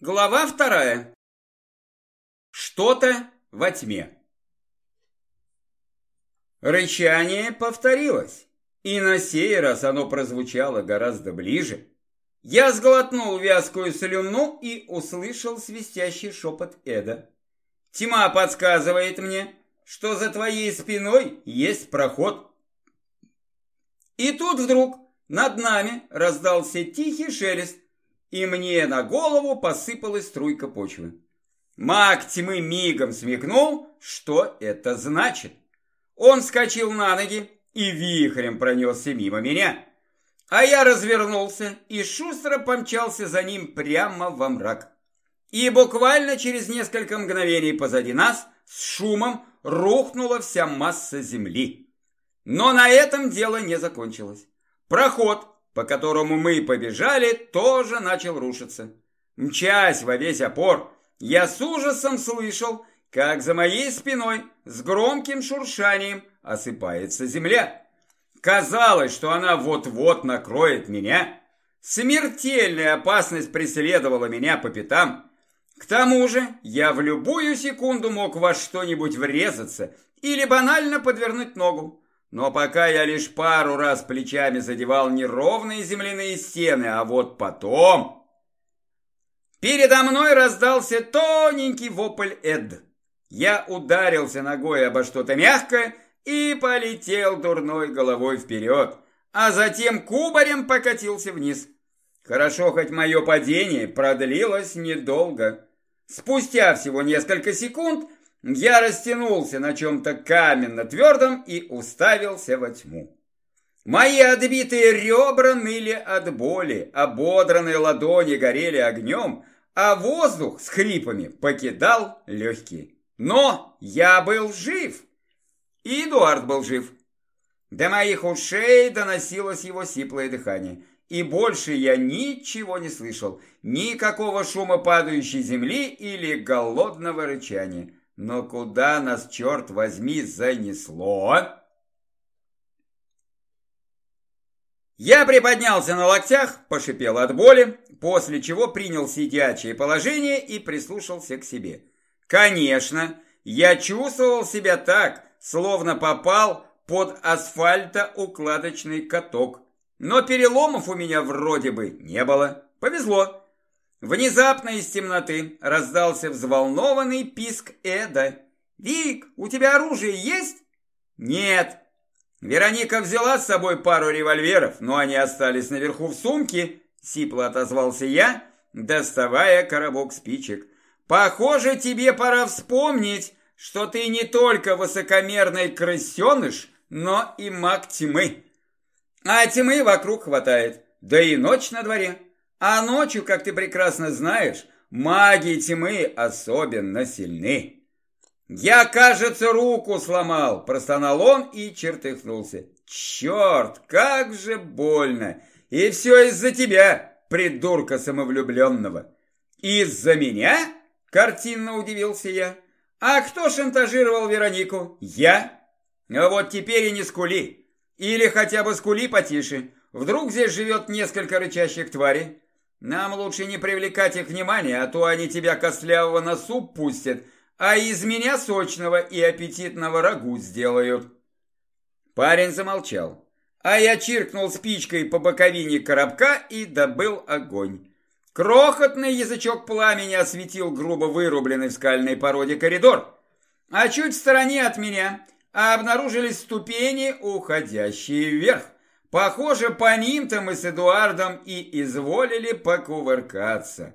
Глава вторая. Что-то во тьме. Рычание повторилось, и на сей раз оно прозвучало гораздо ближе. Я сглотнул вязкую слюну и услышал свистящий шепот Эда. Тьма подсказывает мне, что за твоей спиной есть проход. И тут вдруг над нами раздался тихий шелест, и мне на голову посыпалась струйка почвы. Маг тьмы мигом смекнул, что это значит. Он вскочил на ноги и вихрем пронесся мимо меня. А я развернулся и шустро помчался за ним прямо во мрак. И буквально через несколько мгновений позади нас с шумом рухнула вся масса земли. Но на этом дело не закончилось. Проход, по которому мы побежали, тоже начал рушиться. Мчась во весь опор, я с ужасом слышал, как за моей спиной с громким шуршанием осыпается земля. Казалось, что она вот-вот накроет меня. Смертельная опасность преследовала меня по пятам. К тому же я в любую секунду мог во что-нибудь врезаться или банально подвернуть ногу. Но пока я лишь пару раз плечами задевал не ровные земляные стены, а вот потом... Передо мной раздался тоненький вопль Эд. Я ударился ногой обо что-то мягкое и полетел дурной головой вперед, а затем кубарем покатился вниз. Хорошо, хоть мое падение продлилось недолго. Спустя всего несколько секунд я растянулся на чем-то каменно-твердом и уставился во тьму. Мои отбитые ребра ныли от боли, ободранные ладони горели огнем, а воздух с хрипами покидал легкие. Но я был жив, и Эдуард был жив. До моих ушей доносилось его сиплое дыхание, и больше я ничего не слышал, никакого шума падающей земли или голодного рычания. Но куда нас, черт возьми, занесло? Я приподнялся на локтях, пошипел от боли, после чего принял сидячее положение и прислушался к себе. Конечно, я чувствовал себя так, словно попал под асфальтоукладочный каток. Но переломов у меня вроде бы не было. Повезло. Внезапно из темноты раздался взволнованный писк Эда. «Вик, у тебя оружие есть?» «Нет». Вероника взяла с собой пару револьверов, но они остались наверху в сумке, сипло отозвался я, доставая коробок спичек. «Похоже, тебе пора вспомнить, что ты не только высокомерный крысеныш, но и маг тьмы. А тьмы вокруг хватает, да и ночь на дворе». А ночью, как ты прекрасно знаешь, маги тьмы особенно сильны. Я, кажется, руку сломал, простонал он и чертыхнулся. Черт, как же больно! И все из-за тебя, придурка самовлюбленного. Из-за меня? Картинно удивился я. А кто шантажировал Веронику? Я? А вот теперь и не скули. Или хотя бы скули потише. Вдруг здесь живет несколько рычащих тварей. Нам лучше не привлекать их внимания, а то они тебя костлявого на суп пустят, а из меня сочного и аппетитного рагу сделают. Парень замолчал, а я чиркнул спичкой по боковине коробка и добыл огонь. Крохотный язычок пламени осветил грубо вырубленный в скальной породе коридор, а чуть в стороне от меня обнаружились ступени, уходящие вверх. Похоже, по ним-то мы с Эдуардом и изволили покувыркаться.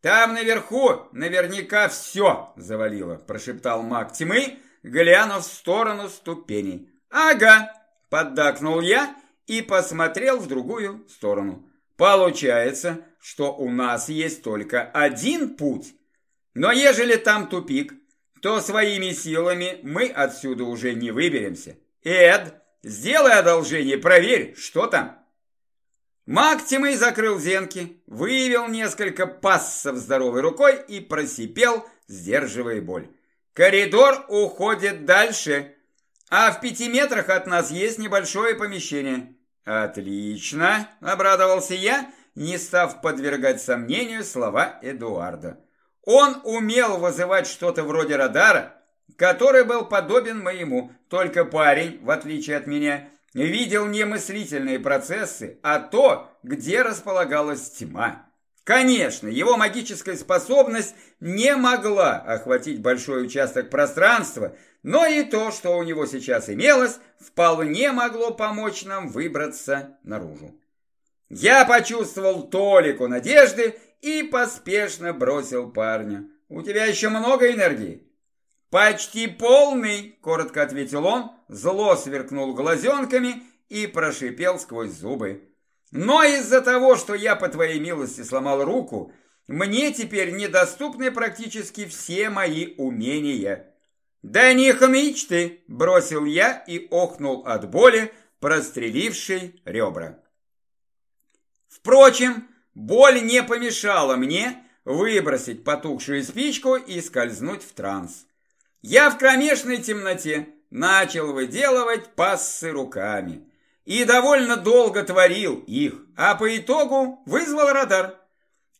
Там наверху наверняка все завалило, прошептал маг тьмы, глянув в сторону ступеней. Ага, поддакнул я и посмотрел в другую сторону. Получается, что у нас есть только один путь. Но ежели там тупик, то своими силами мы отсюда уже не выберемся. Эд, Сделай одолжение, проверь, что там. Маг тьмы закрыл зенки, вывел несколько пассов здоровой рукой и просипел, сдерживая боль. Коридор уходит дальше, а в пяти метрах от нас есть небольшое помещение. Отлично, обрадовался я, не став подвергать сомнению слова Эдуарда. Он умел вызывать что-то вроде радара, который был подобен моему, только парень, в отличие от меня, видел не мыслительные процессы, а то, где располагалась тьма. Конечно, его магическая способность не могла охватить большой участок пространства, но и то, что у него сейчас имелось, вполне могло помочь нам выбраться наружу. Я почувствовал толику надежды и поспешно бросил парня. «У тебя еще много энергии?» «Почти полный», — коротко ответил он, зло сверкнул глазенками и прошипел сквозь зубы. «Но из-за того, что я, по твоей милости, сломал руку, мне теперь недоступны практически все мои умения». «Да не хнычь ты!» – бросил я и охнул от боли, прострелившей ребра. Впрочем, боль не помешала мне выбросить потухшую спичку и скользнуть в транс. Я в кромешной темноте начал выделывать пассы руками. И довольно долго творил их, а по итогу вызвал радар.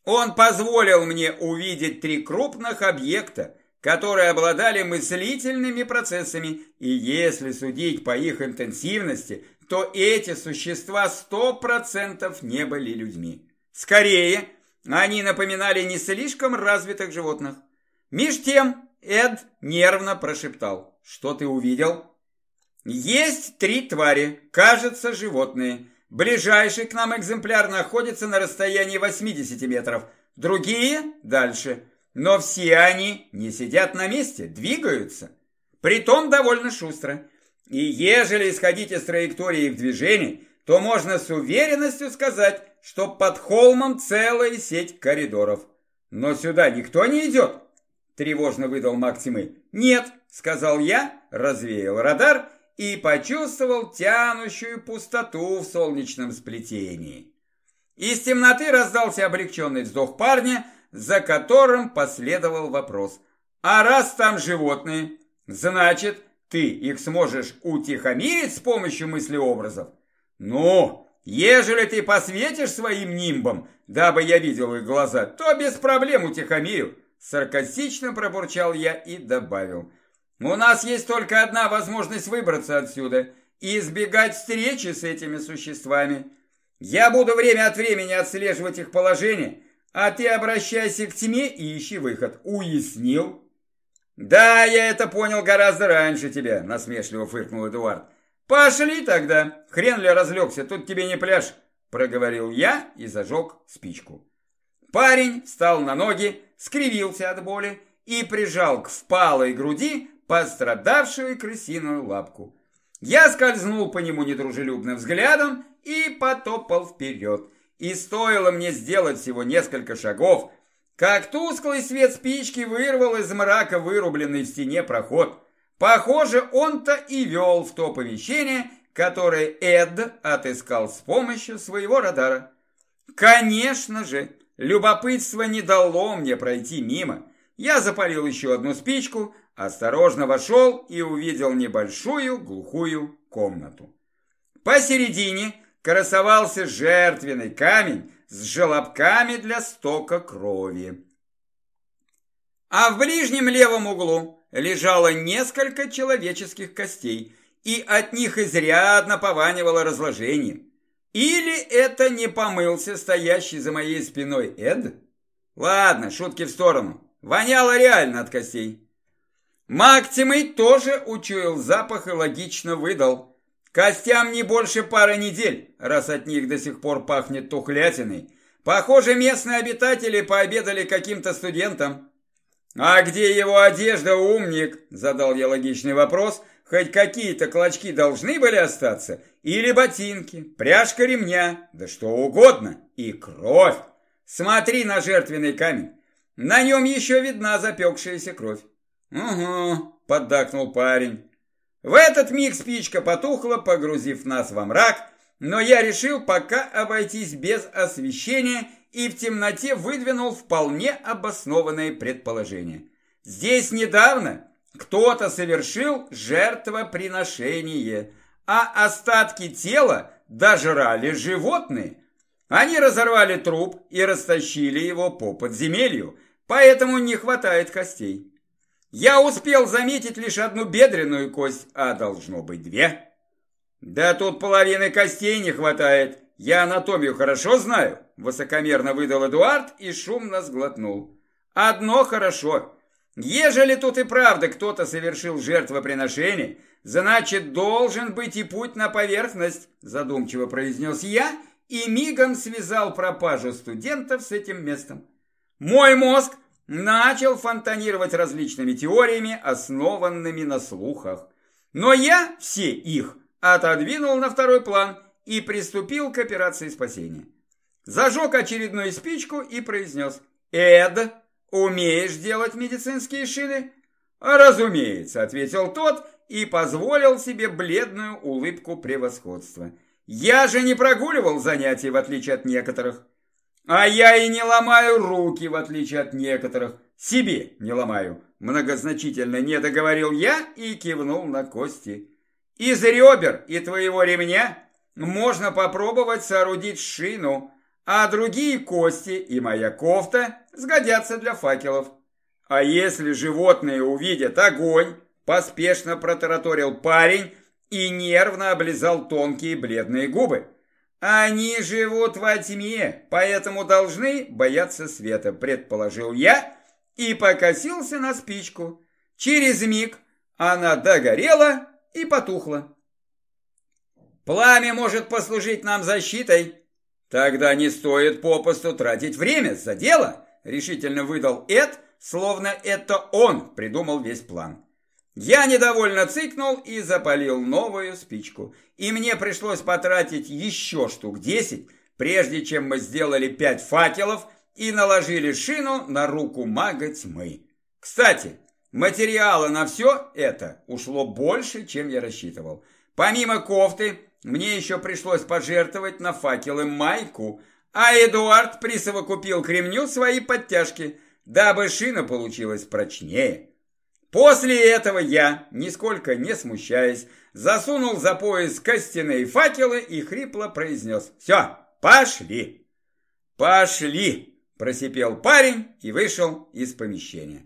Он позволил мне увидеть три крупных объекта, которые обладали мыслительными процессами, и если судить по их интенсивности, то эти существа сто процентов не были людьми. Скорее, они напоминали не слишком развитых животных. Меж тем, Эд нервно прошептал. «Что ты увидел?» «Есть три твари, кажется, животные. Ближайший к нам экземпляр находится на расстоянии 80 метров, другие – дальше. Но все они не сидят на месте, двигаются. Притом довольно шустро. И ежели исходить из траектории их движений, то можно с уверенностью сказать, что под холмом целая сеть коридоров. Но сюда никто не идет. Тревожно выдал Максимы. «Нет», — сказал я, развеял радар и почувствовал тянущую пустоту в солнечном сплетении. Из темноты раздался облегченный вздох парня, за которым последовал вопрос. «А раз там животные, значит, ты их сможешь утихомирить с помощью мыслеобразов? Ну, ежели ты посветишь своим нимбом, дабы я видел их глаза, то без проблем утихомирю. Саркастично пробурчал я и добавил. У нас есть только одна возможность выбраться отсюда и избегать встречи с этими существами. Я буду время от времени отслеживать их положение, а ты обращайся к тьме и ищи выход. Уяснил? Да, я это понял гораздо раньше тебя, насмешливо фыркнул Эдуард. Пошли тогда. Хрен ли разлегся, тут тебе не пляж, проговорил я и зажег спичку. Парень встал на ноги, скривился от боли и прижал к впалой груди пострадавшую крысиную лапку. Я скользнул по нему недружелюбным взглядом и потопал вперед. И стоило мне сделать всего несколько шагов, как тусклый свет спички вырвал из мрака вырубленный в стене проход. Похоже, он-то и вел в то помещение, которое Эд отыскал с помощью своего радара. Конечно же, Любопытство не дало мне пройти мимо. Я запалил еще одну спичку, осторожно вошел и увидел небольшую глухую комнату. Посередине красовался жертвенный камень с желобками для стока крови. А в ближнем левом углу лежало несколько человеческих костей, и от них изрядно пованивало разложением. Или это не помылся стоящий за моей спиной Эд? Ладно, шутки в сторону. Воняло реально от костей. Мактимый тоже учуял запах и логично выдал. Костям не больше пары недель, раз от них до сих пор пахнет тухлятиной. Похоже, местные обитатели пообедали каким-то студентам. «А где его одежда, умник?» – задал я логичный вопрос – Хоть какие-то клочки должны были остаться, или ботинки, пряжка ремня, да что угодно, и кровь. Смотри на жертвенный камень, на нем еще видна запекшаяся кровь. «Угу», — поддакнул парень. В этот миг спичка потухла, погрузив нас во мрак, но я решил пока обойтись без освещения и в темноте выдвинул вполне обоснованное предположение. Здесь недавно кто-то совершил жертвоприношение, а остатки тела дожрали животные. Они разорвали труп и растащили его по подземелью, поэтому не хватает костей. Я успел заметить лишь одну бедренную кость, а должно быть две. Да тут половины костей не хватает. Я анатомию хорошо знаю, высокомерно выдал Эдуард и шумно сглотнул. Одно хорошо. Ежели тут и правда кто-то совершил жертвоприношение, значит, должен быть и путь на поверхность, задумчиво произнес я и мигом связал пропажу студентов с этим местом. Мой мозг начал фонтанировать различными теориями, основанными на слухах. Но я все их отодвинул на второй план и приступил к операции спасения. Зажег очередную спичку и произнес «Эд, умеешь делать медицинские шины?» «Разумеется», — ответил тот и позволил себе бледную улыбку превосходства. Я же не прогуливал занятия, в отличие от некоторых. А я и не ломаю руки, в отличие от некоторых. Себе не ломаю. Многозначительно не договорил я и кивнул на кости. Из ребер и твоего ремня можно попробовать соорудить шину, а другие кости и моя кофта сгодятся для факелов. А если животные увидят огонь, поспешно протараторил парень, и нервно облизал тонкие бледные губы. «Они живут во тьме, поэтому должны бояться света», предположил я и покосился на спичку. Через миг она догорела и потухла. «Пламя может послужить нам защитой. Тогда не стоит попусту тратить время за дело», решительно выдал Эд, словно это он придумал весь план. Я недовольно цыкнул и запалил новую спичку. И мне пришлось потратить еще штук десять, прежде чем мы сделали пять факелов и наложили шину на руку мага тьмы. Кстати, материала на все это ушло больше, чем я рассчитывал. Помимо кофты, мне еще пришлось пожертвовать на факелы майку, а Эдуард присовокупил к ремню свои подтяжки, дабы шина получилась прочнее. После этого я, нисколько не смущаясь, засунул за пояс костяные факелы и хрипло произнес «Все, пошли!» «Пошли!» – просипел парень и вышел из помещения.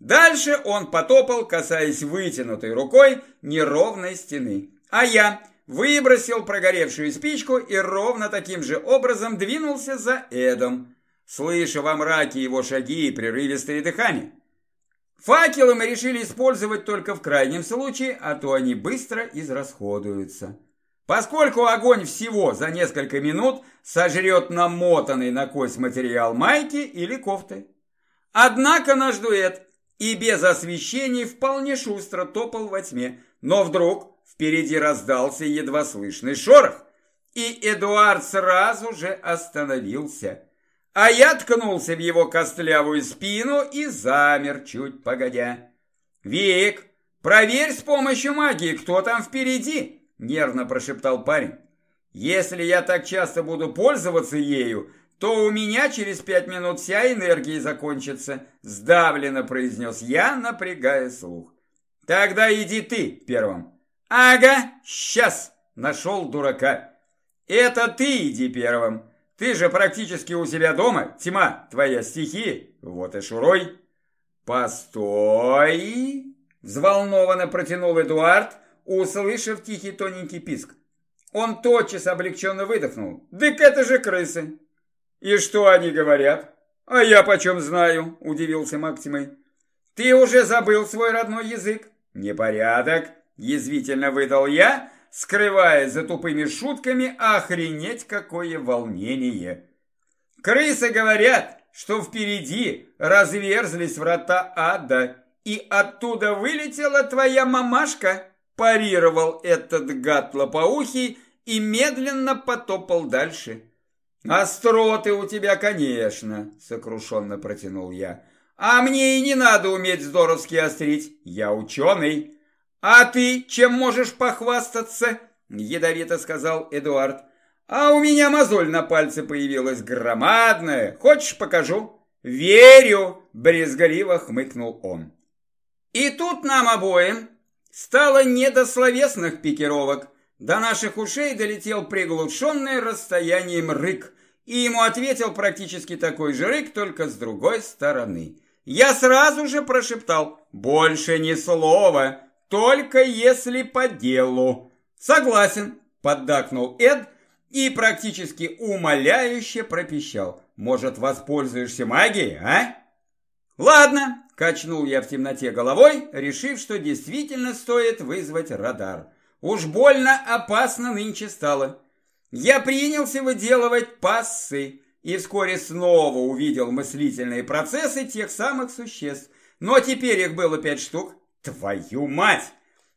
Дальше он потопал, касаясь вытянутой рукой неровной стены, а я выбросил прогоревшую спичку и ровно таким же образом двинулся за Эдом, слыша во мраке его шаги и прерывистые дыхания. Факелы мы решили использовать только в крайнем случае, а то они быстро израсходуются. Поскольку огонь всего за несколько минут сожрет намотанный на кость материал майки или кофты. Однако наш дуэт и без освещений вполне шустро топал во тьме, но вдруг впереди раздался едва слышный шорох, и Эдуард сразу же остановился – а я ткнулся в его костлявую спину и замер чуть погодя. «Вик, проверь с помощью магии, кто там впереди!» Нервно прошептал парень. «Если я так часто буду пользоваться ею, то у меня через пять минут вся энергия закончится», сдавленно произнес я, напрягая слух. «Тогда иди ты первым». «Ага, сейчас!» Нашел дурака. «Это ты иди первым!» Ты же практически у себя дома, тьма, твоя стихия, вот и шурой. Постой, взволнованно протянул Эдуард, услышав тихий тоненький писк. Он тотчас облегченно выдохнул. «Дык это же крысы!» «И что они говорят?» «А я почем знаю?» – удивился Максимой. «Ты уже забыл свой родной язык?» «Непорядок!» – язвительно выдал я, скрывая за тупыми шутками, охренеть какое волнение. Крысы говорят, что впереди разверзлись врата ада, и оттуда вылетела твоя мамашка, парировал этот гад лопоухий и медленно потопал дальше. «Остроты у тебя, конечно», — сокрушенно протянул я. «А мне и не надо уметь здоровски острить, я ученый». «А ты чем можешь похвастаться?» – ядовито сказал Эдуард. «А у меня мозоль на пальце появилась громадная. Хочешь, покажу?» «Верю!» – брезгливо хмыкнул он. И тут нам обоим стало не до словесных пикировок. До наших ушей долетел приглушенный расстоянием рык, и ему ответил практически такой же рык, только с другой стороны. Я сразу же прошептал «Больше ни слова, только если по делу». «Согласен», – поддакнул Эд и практически умоляюще пропищал. «Может, воспользуешься магией, а?» «Ладно», – качнул я в темноте головой, решив, что действительно стоит вызвать радар. «Уж больно опасно нынче стало». Я принялся выделывать пассы и вскоре снова увидел мыслительные процессы тех самых существ. Но теперь их было пять штук. Твою мать!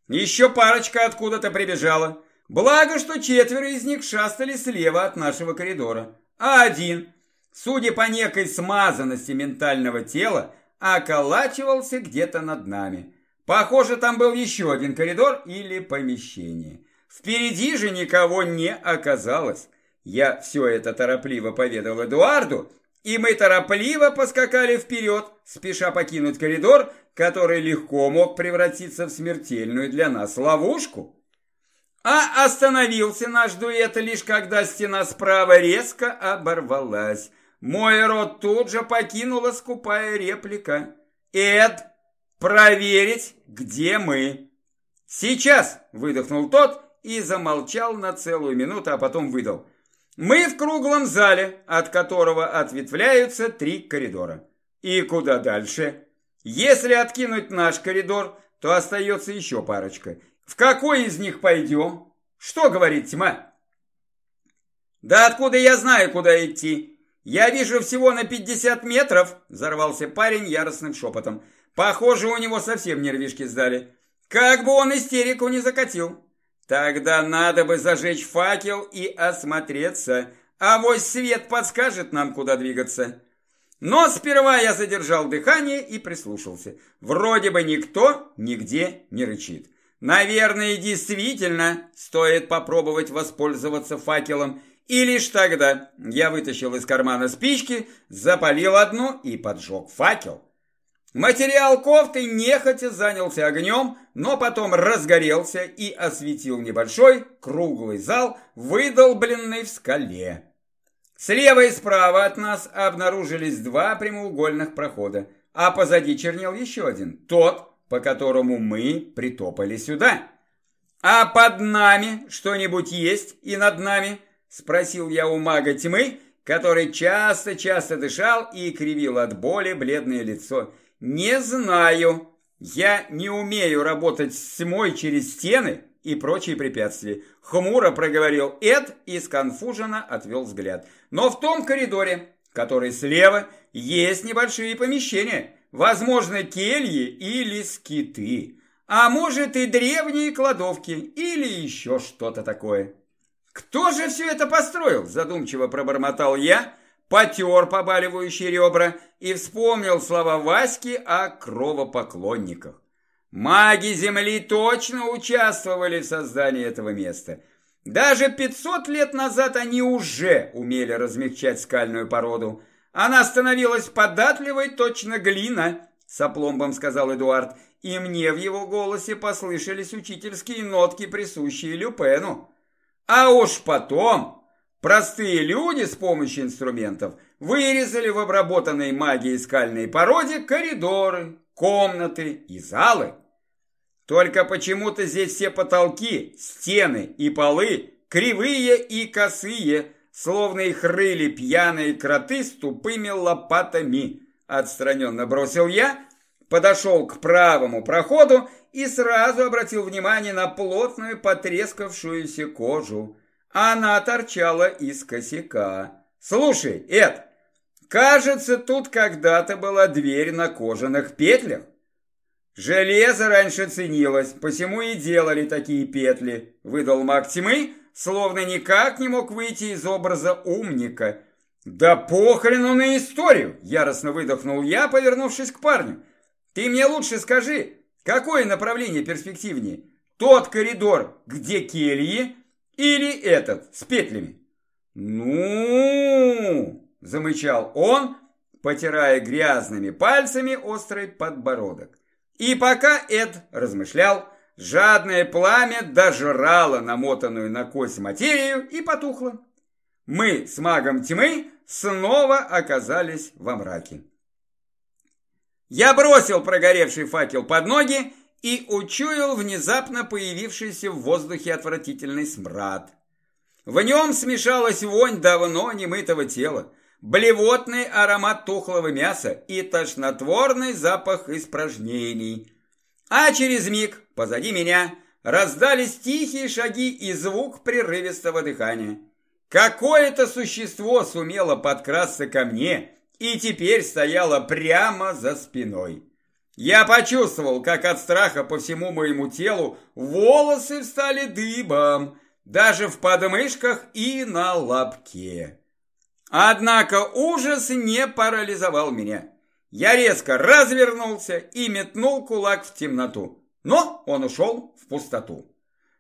Еще парочка откуда-то прибежала. Благо, что четверо из них шастали слева от нашего коридора. А один, судя по некой смазанности ментального тела, околачивался где-то над нами. Похоже, там был еще один коридор или помещение. Впереди же никого не оказалось. Я все это торопливо поведал Эдуарду, и мы торопливо поскакали вперед, спеша покинуть коридор, который легко мог превратиться в смертельную для нас ловушку. А остановился наш дуэт лишь когда стена справа резко оборвалась. Мой рот тут же покинула скупая реплика. «Эд, проверить, где мы?» «Сейчас!» – выдохнул тот и замолчал на целую минуту, а потом выдал. Мы в круглом зале, от которого ответвляются три коридора. И куда дальше? Если откинуть наш коридор, то остается еще парочка. В какой из них пойдем? Что говорит тьма? Да откуда я знаю, куда идти? Я вижу всего на 50 метров, взорвался парень яростным шепотом. Похоже, у него совсем нервишки сдали. Как бы он истерику не закатил. Тогда надо бы зажечь факел и осмотреться. А вось свет подскажет нам, куда двигаться. Но сперва я задержал дыхание и прислушался. Вроде бы никто нигде не рычит. Наверное, действительно стоит попробовать воспользоваться факелом. И лишь тогда я вытащил из кармана спички, запалил одну и поджег факел. Материал кофты нехотя занялся огнем, но потом разгорелся и осветил небольшой круглый зал, выдолбленный в скале. Слева и справа от нас обнаружились два прямоугольных прохода, а позади чернел еще один, тот, по которому мы притопали сюда. «А под нами что-нибудь есть и над нами?» – спросил я у мага тьмы, который часто-часто дышал и кривил от боли бледное лицо – «Не знаю. Я не умею работать с тьмой через стены и прочие препятствия», — хмуро проговорил Эд и сконфуженно отвел взгляд. «Но в том коридоре, который слева, есть небольшие помещения, возможно, кельи или скиты, а может и древние кладовки или еще что-то такое». «Кто же все это построил?» – задумчиво пробормотал я, потер побаливающие ребра и вспомнил слова Васьки о кровопоклонниках. Маги Земли точно участвовали в создании этого места. Даже 500 лет назад они уже умели размягчать скальную породу. Она становилась податливой, точно глина, с опломбом сказал Эдуард, и мне в его голосе послышались учительские нотки, присущие Люпену. А уж потом Простые люди с помощью инструментов вырезали в обработанной магией скальной породе коридоры, комнаты и залы. Только почему-то здесь все потолки, стены и полы кривые и косые, словно их рыли пьяные кроты с тупыми лопатами. Отстраненно бросил я, подошел к правому проходу и сразу обратил внимание на плотную потрескавшуюся кожу. Она торчала из косяка. «Слушай, Эд, кажется, тут когда-то была дверь на кожаных петлях. Железо раньше ценилось, посему и делали такие петли», выдал маг тьмы, словно никак не мог выйти из образа умника. «Да похрену на историю!» – яростно выдохнул я, повернувшись к парню. «Ты мне лучше скажи, какое направление перспективнее? Тот коридор, где кельи, или этот, с петлями? Ну, замычал он, потирая грязными пальцами острый подбородок. И пока Эд размышлял, Жадное пламя дожрало намотанную на кость материю и потухло. Мы с магом тьмы снова оказались во мраке. Я бросил прогоревший факел под ноги и учуял внезапно появившийся в воздухе отвратительный смрад. В нем смешалась вонь давно немытого тела, блевотный аромат тухлого мяса и тошнотворный запах испражнений. А через миг позади меня раздались тихие шаги и звук прерывистого дыхания. Какое-то существо сумело подкрасться ко мне и теперь стояло прямо за спиной. Я почувствовал, как от страха по всему моему телу волосы встали дыбом, даже в подмышках и на лобке. Однако ужас не парализовал меня. Я резко развернулся и метнул кулак в темноту, но он ушел в пустоту.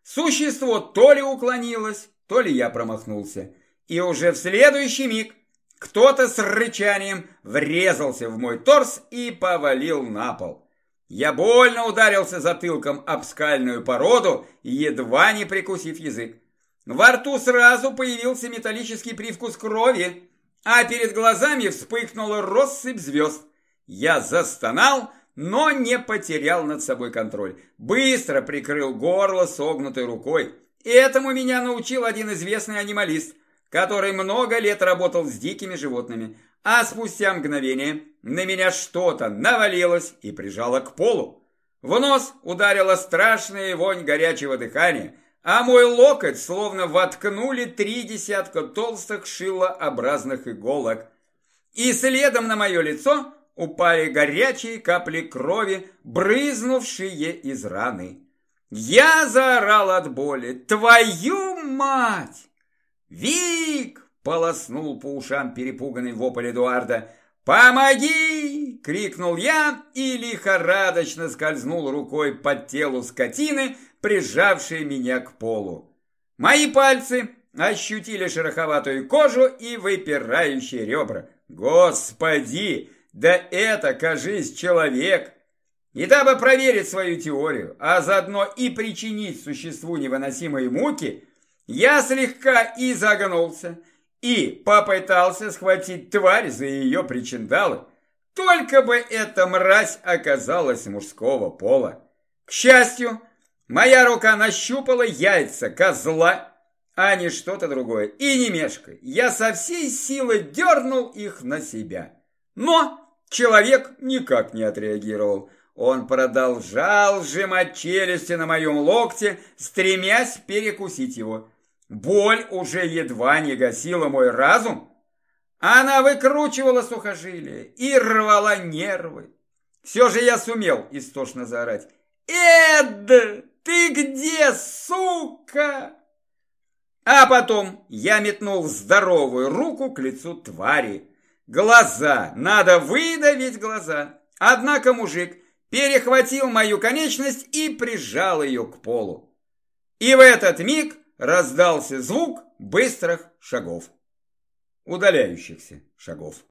Существо то ли уклонилось, то ли я промахнулся, и уже в следующий миг кто-то с рычанием врезался в мой торс и повалил на пол. Я больно ударился затылком об скальную породу, едва не прикусив язык. Во рту сразу появился металлический привкус крови, а перед глазами вспыхнула россыпь звезд. Я застонал, но не потерял над собой контроль. Быстро прикрыл горло согнутой рукой. Этому меня научил один известный анималист, который много лет работал с дикими животными. А спустя мгновение на меня что-то навалилось и прижало к полу. В нос ударила страшная вонь горячего дыхания, а мой локоть словно воткнули три десятка толстых шилообразных иголок. И следом на мое лицо упали горячие капли крови, брызнувшие из раны. Я заорал от боли. «Твою мать!» «Вик!» – полоснул по ушам перепуганный вопль Эдуарда. «Помоги!» – крикнул я и лихорадочно скользнул рукой под телу скотины, прижавшей меня к полу. Мои пальцы ощутили шероховатую кожу и выпирающие ребра. Господи, да это, кажись, человек! И дабы проверить свою теорию, а заодно и причинить существу невыносимые муки, я слегка изогнулся и попытался схватить тварь за ее причиндалы, только бы эта мразь оказалась мужского пола. К счастью, моя рука нащупала яйца козла, а не что-то другое, и не мешкой. Я со всей силы дернул их на себя. Но человек никак не отреагировал. Он продолжал сжимать челюсти на моем локте, стремясь перекусить его. Боль уже едва не гасила мой разум. Она выкручивала сухожилия и рвала нервы. Все же я сумел истошно заорать. «Эд, ты где, сука?» А потом я метнул здоровую руку к лицу твари. Глаза, надо выдавить глаза. Однако мужик перехватил мою конечность и прижал ее к полу. И в этот миг раздался звук быстрых шагов, удаляющихся шагов.